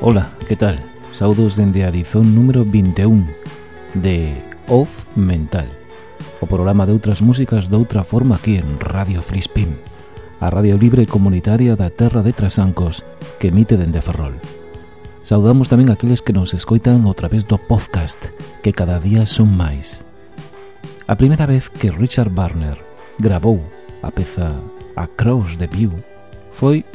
Ola, que tal? Saudos dende Arizón número 21 de Off Mental O programa de outras músicas doutra forma aquí en Radio Flispín A radio libre comunitaria da terra de Trasancos que emite dende Ferrol Saudamos tamén aqueles que nos escoitan a través do podcast que cada día son máis A primeira vez que Richard Barner grabou a peza Across the View foi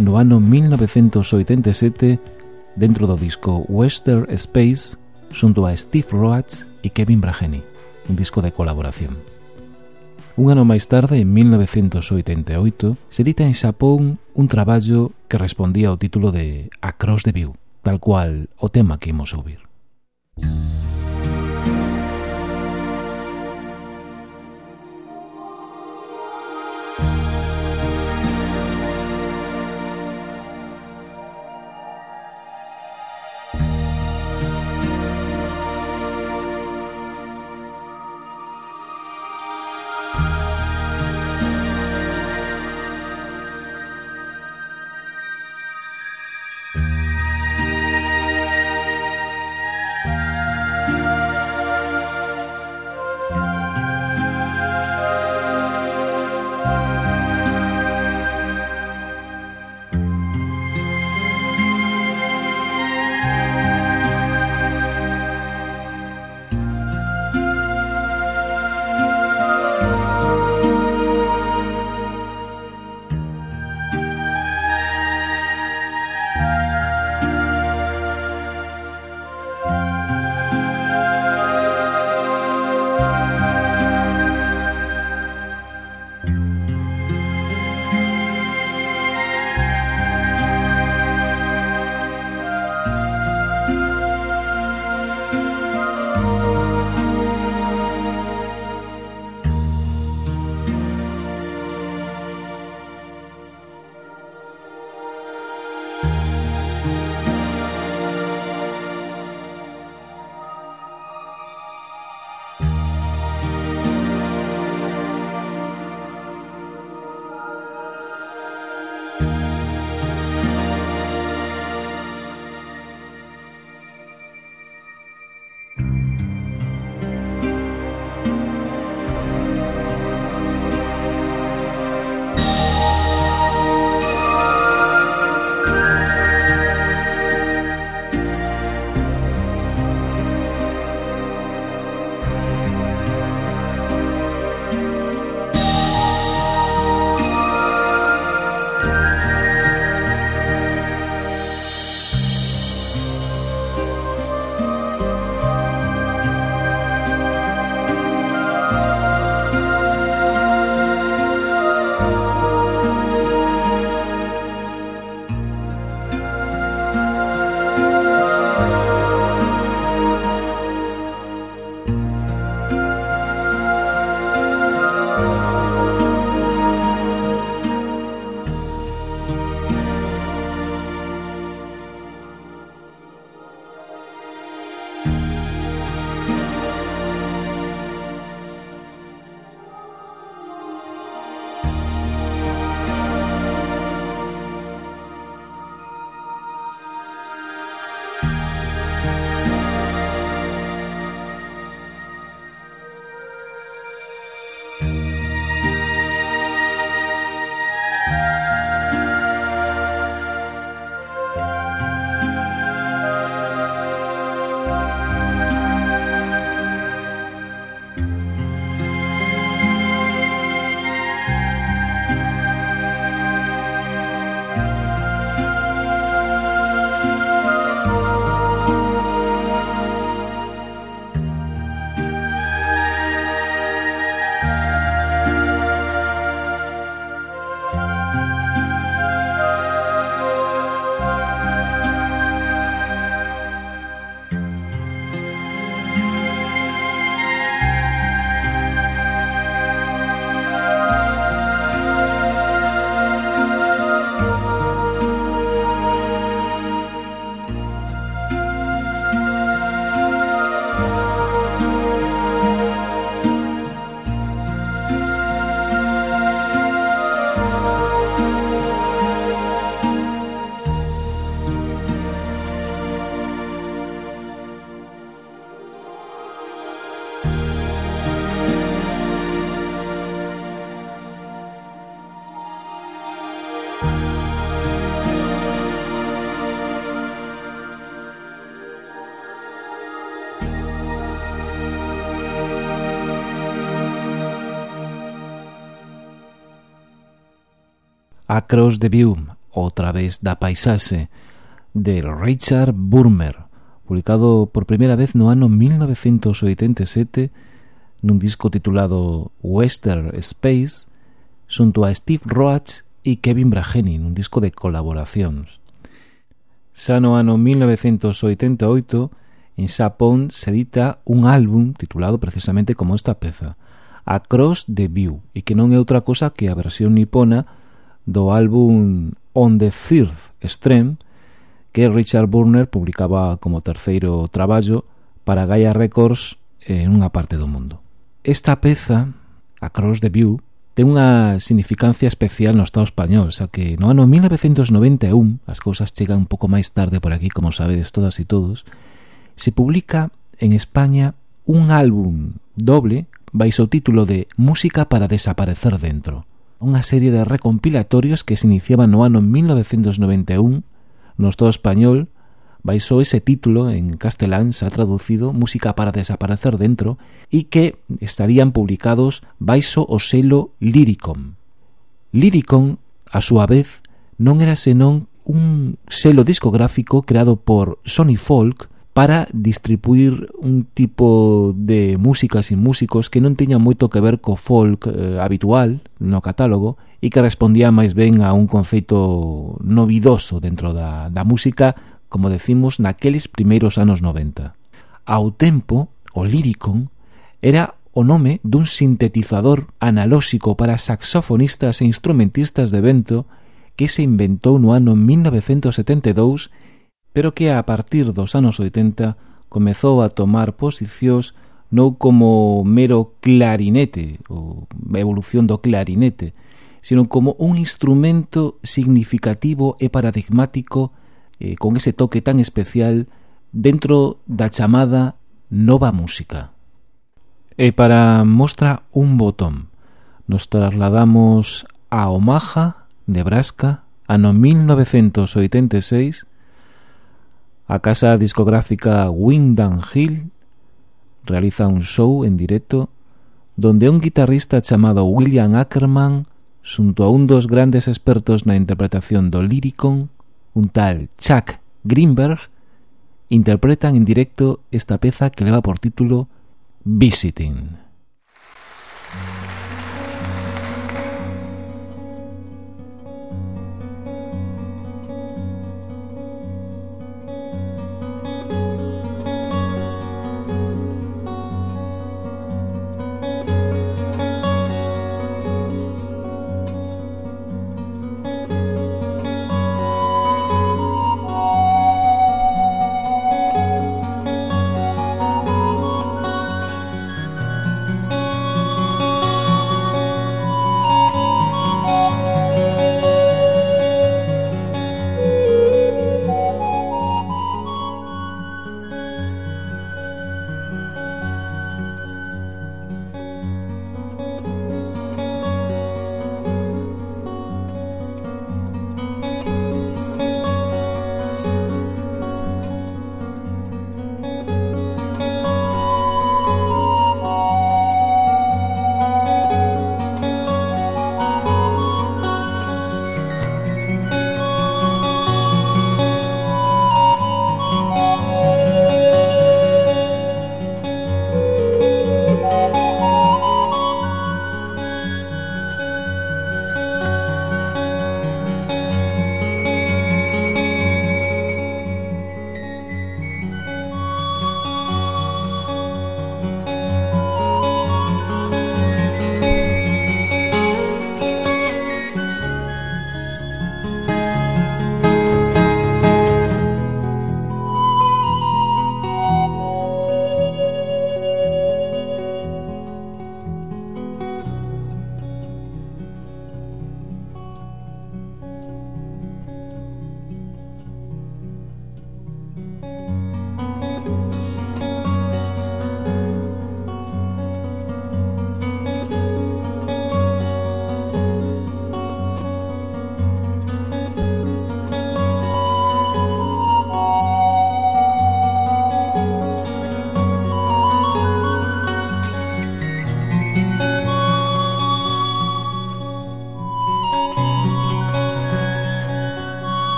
no ano 1987 dentro do disco Western Space xunto a Steve Roach e Kevin Brageni, un disco de colaboración. Un ano máis tarde, en 1988, se edita en Xapón un traballo que respondía ao título de Across the View, tal cual o tema que imos ouvir. Música Across the View outra través da paisaxe de Richard Burmer, publicado por primeira vez no ano 1987 nun disco titulado Western Space xunto a Steve Roach e Kevin Brageni nun disco de colaboracións. Xa no ano 1988 en Xapón se edita un álbum titulado precisamente como esta peza, Across the View, e que non é outra cosa que a versión nipona do álbum On the Third Stream que Richard Burner publicaba como terceiro traballo para Gaia Records en unha parte do mundo. Esta peza, Across the View, ten unha significancia especial no Estado español, xa que no ano 1991, as cousas chegan un pouco máis tarde por aquí, como sabedes todas e todos, se publica en España un álbum doble baixo o título de Música para desaparecer dentro unha serie de recompilatorios que se iniciaban no ano 1991 no Estado español baixo ese título en castelán ha traducido Música para desaparecer dentro e que estarían publicados baixo o selo Lyricon. Lyricon, a súa vez, non era senón un selo discográfico creado por Sony Folk para distribuir un tipo de músicas e músicos que non teñan moito que ver co folk eh, habitual no catálogo e que respondía máis ben a un conceito novidoso dentro da, da música, como decimos, naqueles primeiros anos 90. Ao tempo, o Lyricon era o nome dun sintetizador analóxico para saxofonistas e instrumentistas de vento que se inventou no ano 1972 pero que a partir dos anos 80 comezou a tomar posicións non como mero clarinete ou evolución do clarinete, sino como un instrumento significativo e paradigmático eh, con ese toque tan especial dentro da chamada nova música. E para mostra un botón, nos trasladamos a Omaha, Nebraska, ano 1986, A casa discográfica Windham Hill realiza un show en directo donde un guitarrista chamado William Ackerman xunto a un dos grandes expertos na interpretación do líricon, un tal Chuck Greenberg, interpretan en directo esta peza que leva por título Visiting.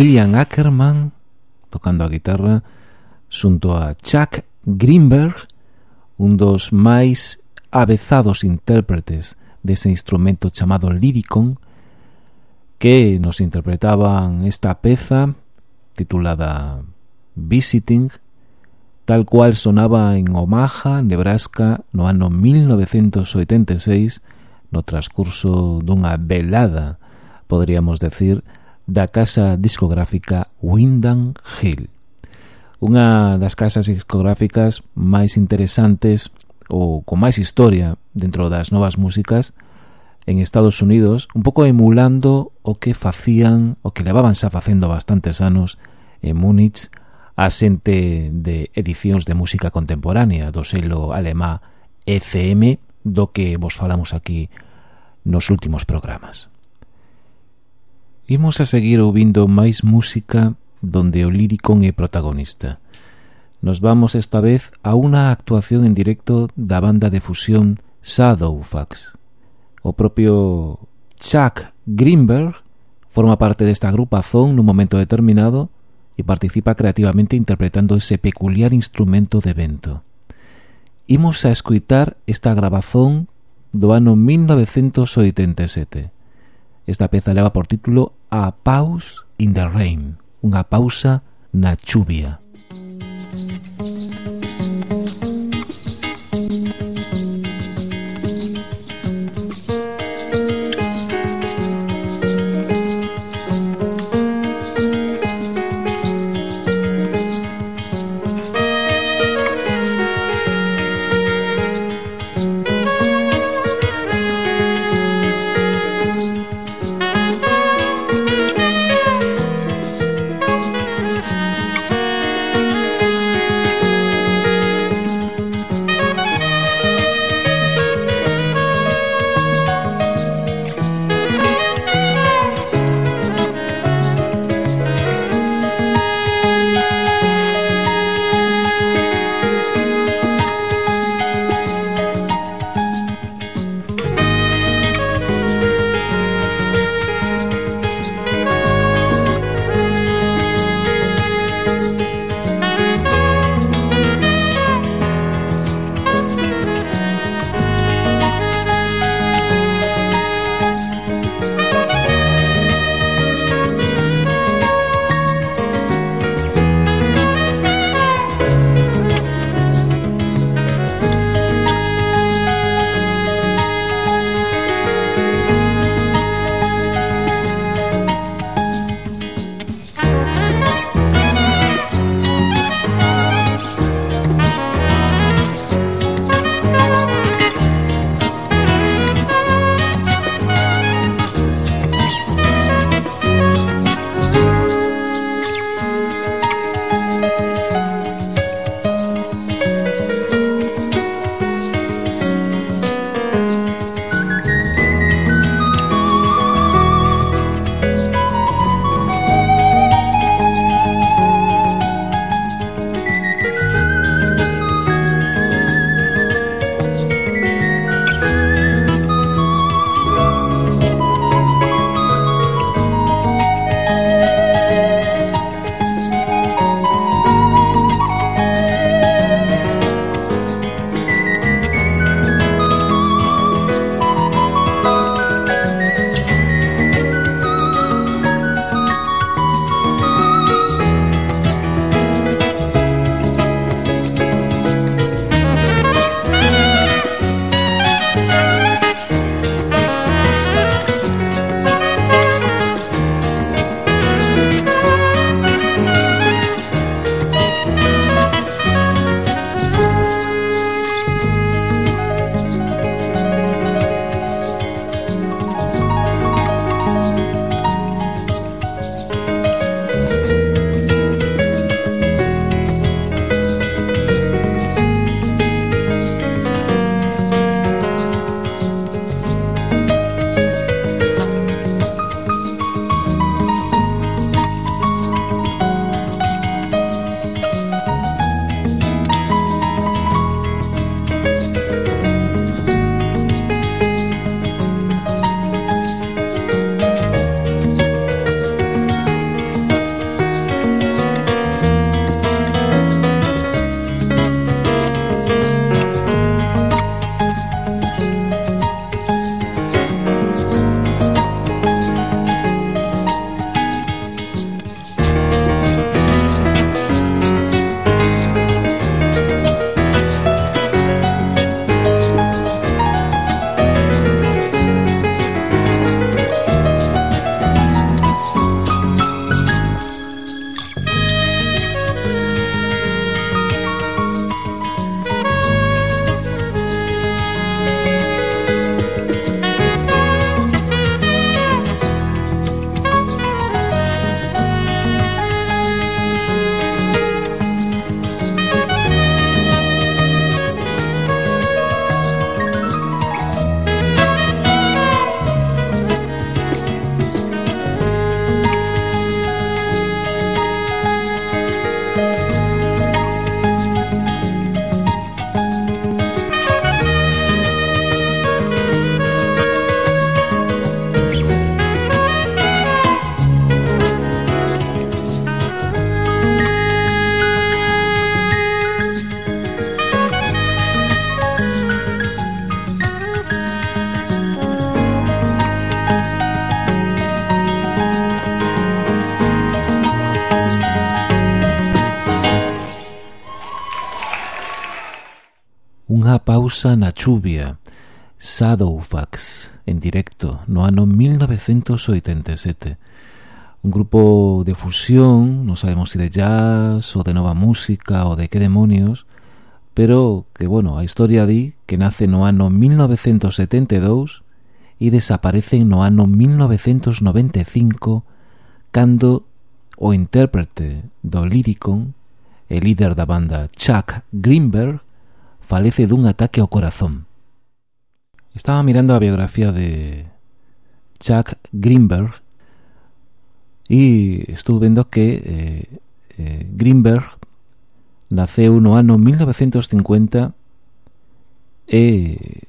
William Ackerman tocando a guitarra xunto a Chuck Greenberg, un dos máis avezados intérpretes dese instrumento chamado liricon, que nos interpretaban esta peza titulada Visiting, tal cual sonaba en Omaha, Nebraska, no ano 1986, no transcurso dunha velada, poderíamos decir, da casa discográfica Windham Hill. Unha das casas discográficas máis interesantes ou con máis historia dentro das novas músicas en Estados Unidos, un pouco emulando o que facían, o que levaban xa facendo bastantes anos en Múnich a xente de edicións de música contemporánea do selo alemá ECM do que vos falamos aquí nos últimos programas. Imos a seguir ouvindo máis música donde o lírico é protagonista. Nos vamos esta vez a unha actuación en directo da banda de fusión Shadowfax. O propio Chuck Greenberg forma parte desta agrupazón nun momento determinado e participa creativamente interpretando ese peculiar instrumento de vento. Imos a escuitar esta grabazón do ano 1987. Esta peza leva por título A Pause in the Rain, unha pausa na chuvia. Causa na chuvia Shadowfax en directo no ano 1987 un grupo de fusión, non sabemos se si de jazz ou de nova música ou de que demonios, pero que, bueno, a historia di que nace no ano 1972 e desaparece no ano 1995 cando o intérprete do Lyricon, e líder da banda Chuck Greenberg, falece dun ataque ao corazón. Estaba mirando a biografía de Chuck Greenberg e estou vendo que eh, eh, Greenberg naceu no ano 1950 e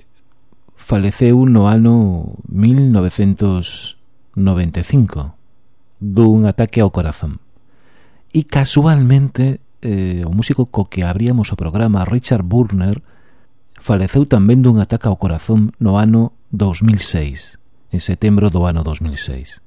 faleceu no ano 1995 dun ataque ao corazón. E casualmente eh, o músico co que abríamos o programa Richard Burner faleceu tamén dun ataque ao corazón no ano 2006 en setembro do ano 2006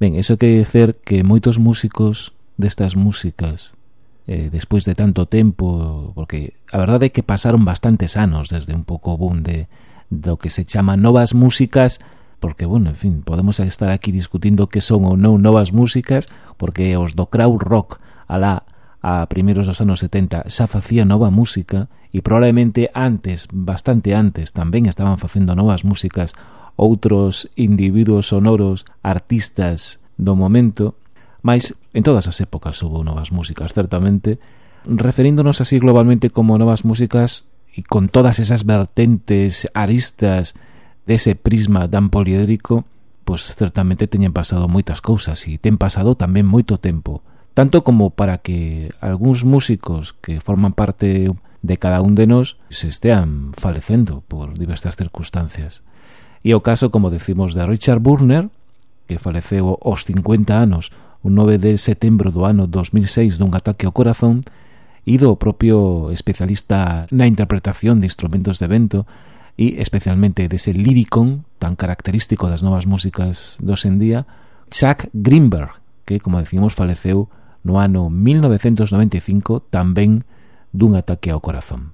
Ben, iso quere dizer que moitos músicos destas músicas eh, despois de tanto tempo porque a verdade é que pasaron bastantes anos desde un pouco boom de, do que se chama novas músicas porque, bueno, en fin, podemos estar aquí discutindo que son ou non novas músicas porque os do crowd rock a la a primeiros dos anos 70 xa facía nova música e probablemente antes, bastante antes, tamén estaban facendo novas músicas outros individuos sonoros, artistas do momento, mais en todas as épocas houve novas músicas, certamente, referíndonos así globalmente como novas músicas e con todas esas vertentes aristas dese prisma tan poliédrico, pois certamente teñen pasado moitas cousas e ten pasado tamén moito tempo tanto como para que algúns músicos que forman parte de cada un de nós se estean falecendo por diversas circunstancias. E o caso, como decimos, de Richard Burner, que faleceu aos 50 anos o 9 de setembro do ano 2006 dun ataque ao corazón, e do propio especialista na interpretación de instrumentos de vento e especialmente dese líricon tan característico das novas músicas dos en día, Chuck Greenberg, que, como decimos, faleceu no ano 1995 tamén dun ataque ao corazón.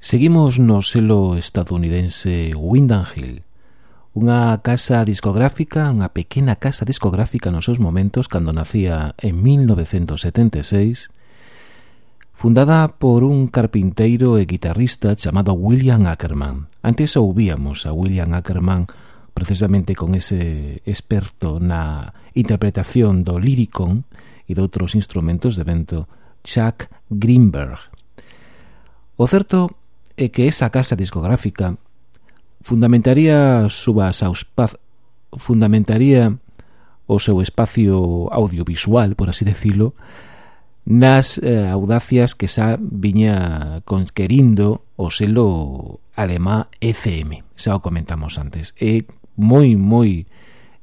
Seguimos no selo estadounidense Windham Hill, unha casa discográfica, unha pequena casa discográfica nos seus momentos cando nacía en 1976, fundada por un carpinteiro e guitarrista chamado William Ackerman. Antes ouvíamos a William Ackerman precisamente con ese experto na interpretación do Lyricon e de outros instrumentos de vento Chuck Greenberg. O certo é que esa casa discográfica fundamentaría subas ao espazo fundamentaría o seu espacio audiovisual, por así decirlo, nas eh, audacias que xa viña conquerindo o selo alemá ECM, xa o comentamos antes, e moi, moi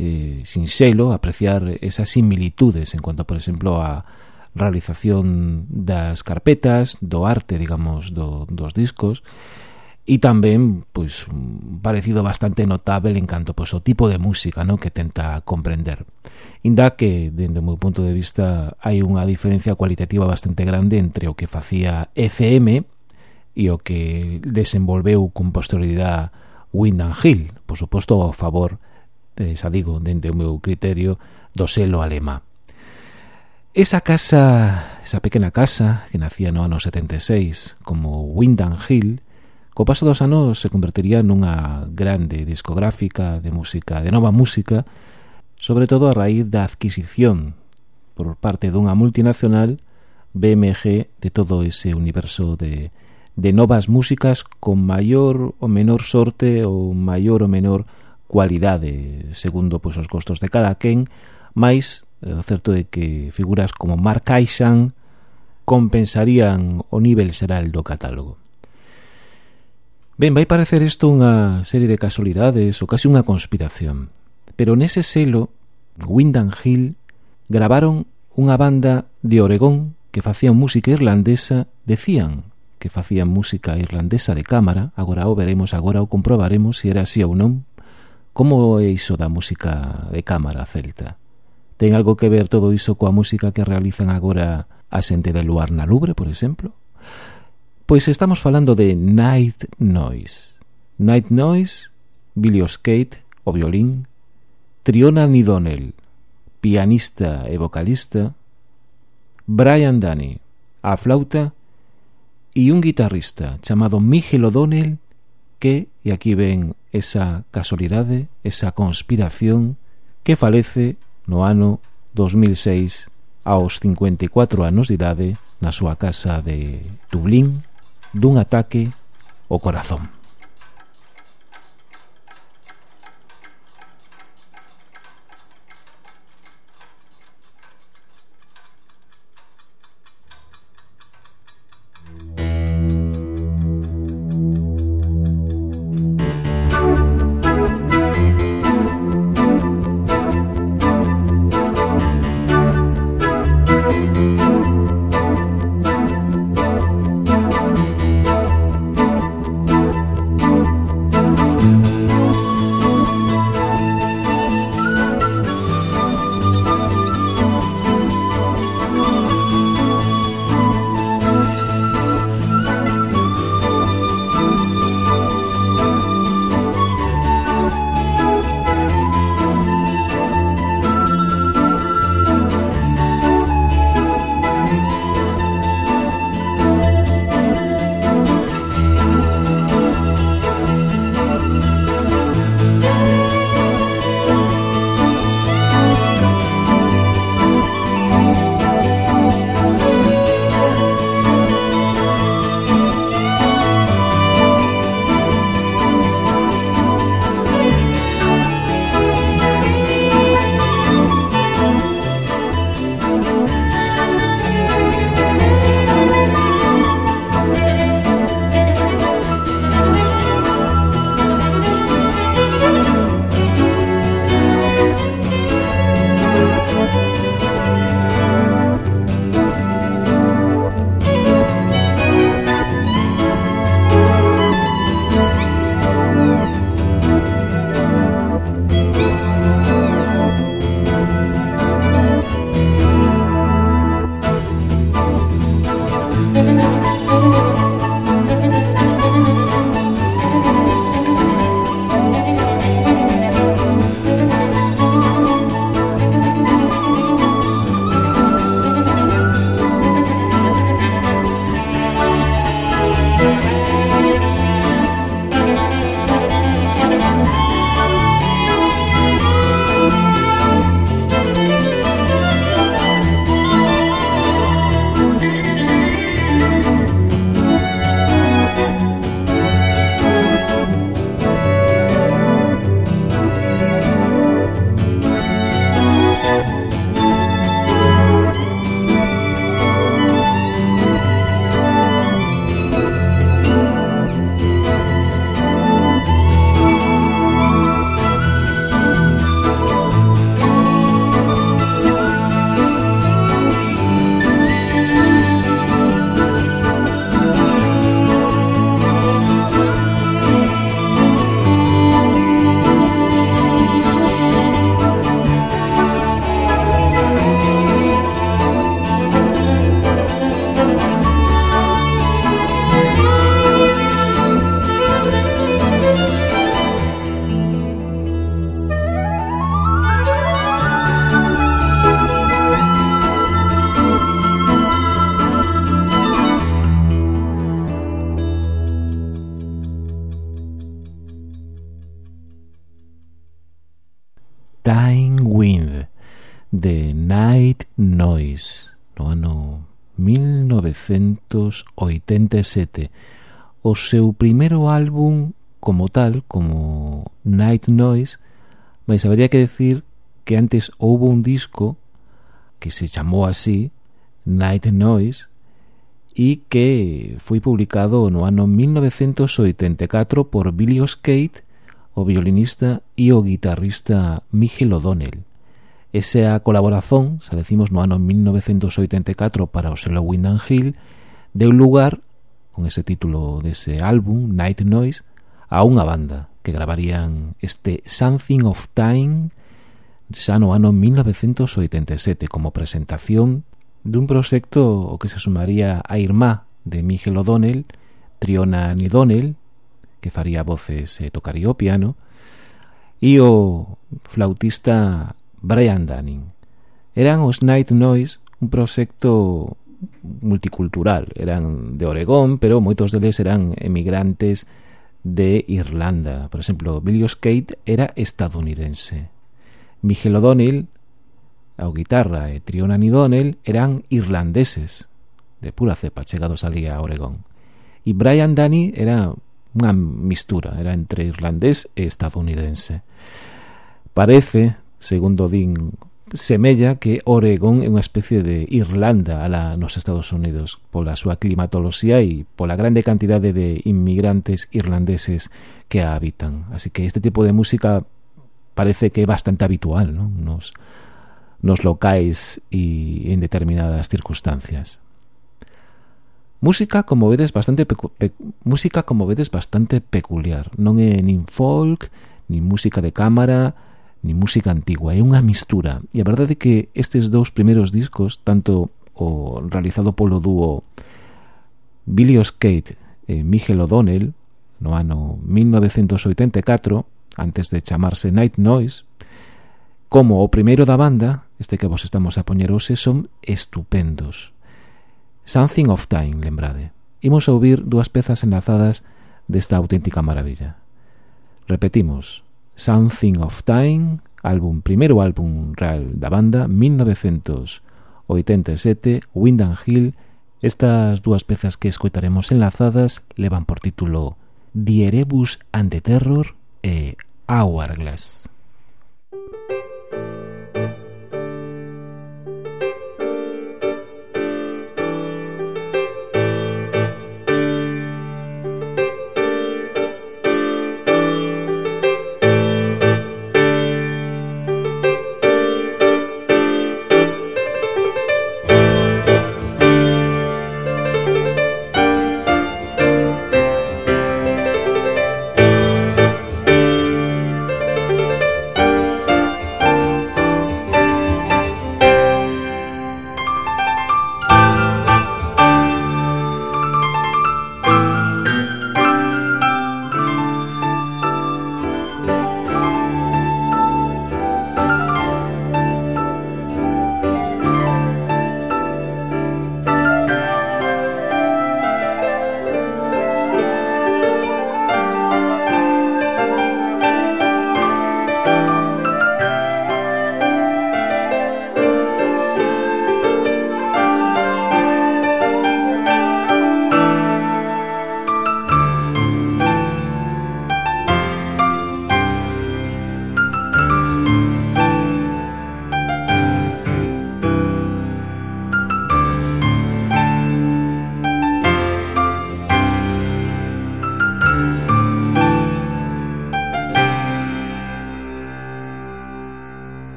eh, sinxelo apreciar esas similitudes en cuanto, por exemplo, a realización das carpetas, do arte, digamos, do, dos discos, e tamén pois un parecido bastante notable en canto pois o tipo de música, non, que tenta comprender. Inda que dende o meu punto de vista hai unha diferencia cualitativa bastante grande entre o que facía ECM e o que desenvolveu con posterioridade Windham Hill, por suposto ao favor, eh, xa digo, dende o meu criterio, do selo alemá. Esa casa, esa pequena casa, que nacía no ano 76 como Windham Hill, co paso dos anos se convertiría nunha grande discográfica de música, de nova música, sobre todo a raíz da adquisición por parte dunha multinacional BMG de todo ese universo de de novas músicas con maior ou menor sorte ou maior ou menor cualidade, segundo pois, os gostos de cada quen, máis eh, o certo é que figuras como Mark Aishan compensarían o nivel xeral do catálogo. Ben, vai parecer isto unha serie de casualidades ou casi unha conspiración, pero nese selo Windham Hill gravaron unha banda de Oregón que facían música irlandesa, decían que facía música irlandesa de cámara, agora o veremos, agora o comprobaremos se era así ou non. Como é iso da música de cámara celta? Ten algo que ver todo iso coa música que realizan agora a xente de Luar na Lubre, por exemplo? Pois estamos falando de Night Noise. Night Noise, Billy O'Skate, o violín, Triona Nidonel, pianista e vocalista, Brian Danny, a flauta e un guitarrista chamado Miguel O'Donnell que, e aquí ven esa casualidade, esa conspiración, que falece no ano 2006 aos 54 anos de idade na súa casa de Dublín dun ataque ao corazón. 1987. O seu primeiro álbum como tal, como Night Noise, mas habría que decir que antes houve un disco que se chamou así, Night Noise, e que foi publicado no ano 1984 por Billy Skate, o violinista e o guitarrista Miguel O'Donnell. Esa colaboración, xa decimos no ano 1984 para o selo Windham Hill, deu lugar con ese título dese álbum, Night Noise, a unha banda que gravarían este Something of Time xa no ano 1987 como presentación dun proxecto o que se sumaría a Irmá de Miguel O'Donnell, Triona Nidonel, que faría voces e tocaría o piano, e o flautista Brian Dunning. Eran os Night Noise, un proxecto multicultural. Eran de Oregón, pero moitos deles eran emigrantes de Irlanda. Por exemplo, Billy Skate era estadounidense. Miguel O'Donnell, ao guitarra, e Triona O'Donnell eran irlandeses, de pura cepa, chegados ali a Oregón. E Brian Danny era unha mistura, era entre irlandés e estadounidense. Parece, segundo din semella que Oregón é unha especie de Irlanda ala nos Estados Unidos pola súa climatoloxía e pola grande cantidade de inmigrantes irlandeses que a habitan. Así que este tipo de música parece que é bastante habitual non? Nos, nos locais e en determinadas circunstancias. Música, como vedes, bastante música como vedes bastante peculiar. Non é nin folk, nin música de cámara, ni música antigua, é unha mistura. E a verdade é que estes dous primeiros discos, tanto o realizado polo dúo Billy Skate e Miguel O'Donnell no ano 1984, antes de chamarse Night Noise, como o primeiro da banda, este que vos estamos a poñer hoxe, son estupendos. Something of Time, lembrade. Imos a ouvir dúas pezas enlazadas desta auténtica maravilla. Repetimos, Something of Time, álbum primeiro álbum real da banda, 1987, Wind and Hill. Estas dúas pezas que escoitaremos enlazadas levan por título Dierebus ante Terror e Hourglass.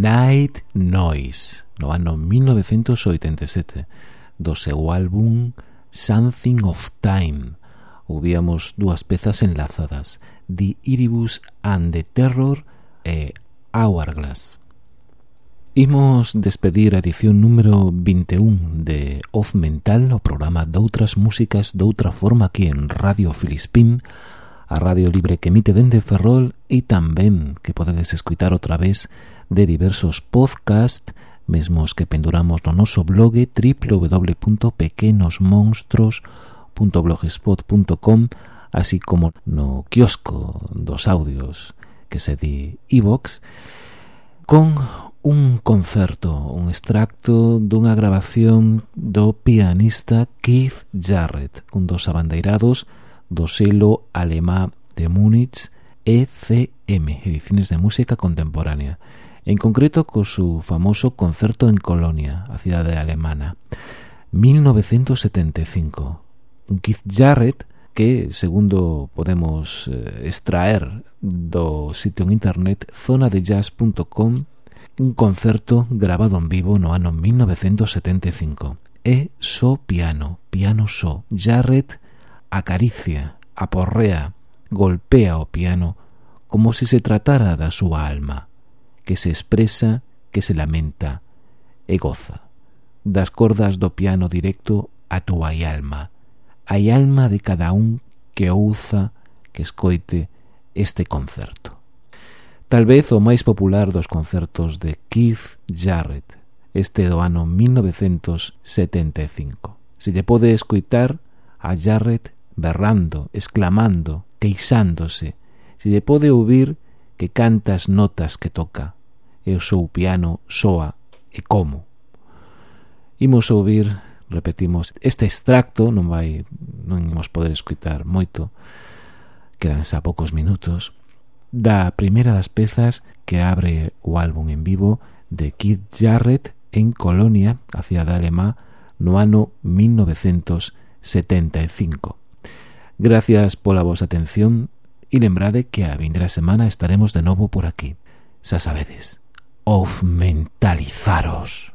Night Noise no ano 1987 do seu álbum Something of Time. Ouvíamos dúas pezas enlazadas The Iribus and the Terror e Hourglass. Imos despedir a edición número 21 de Off Mental o programa doutras músicas doutra forma aquí en Radio Filispín a Radio Libre que emite dende Ferrol e tamén que podedes escutar outra vez de diversos podcasts mesmos que penduramos no noso blog www.pequenosmonstros.blogspot.com así como no kiosco dos audios que se di iVox con un concerto, un extracto dunha grabación do pianista Keith Jarrett, un dos abandeirados do selo alemá de Múnich ECM, Ediciones de Música Contemporánea en concreto co seu famoso concerto en Colonia, a cidade alemana, 1975. Un Keith Jarrett que, segundo podemos eh, extraer do sitio en internet zonadejazz.com, un concerto grabado en vivo no ano 1975. É só piano, piano só. Jarrett acaricia, aporrea, golpea o piano como se se tratara da súa alma que se expresa, que se lamenta e goza. Das cordas do piano directo a túa alma, hai alma de cada un que ouza, que escoite este concerto. Tal vez o máis popular dos concertos de Keith Jarrett, este do ano 1975. Se lle pode escoitar a Jarrett berrando, exclamando, queixándose. Se lle pode ouvir que canta as notas que toca e o seu piano soa e como. Imos ouvir, repetimos, este extracto, non vai non imos poder escutar moito, quedan a poucos minutos, da primeira das pezas que abre o álbum en vivo de Keith Jarrett en Colonia, a cidade alemá, no ano 1975. Gracias pola vosa atención e lembrade que a vindra semana estaremos de novo por aquí. Xa sabedes, of mentalizaros.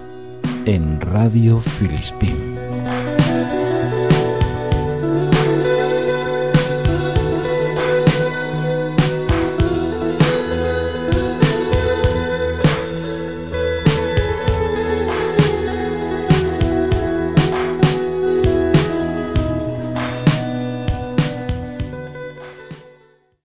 En Radio Filispín.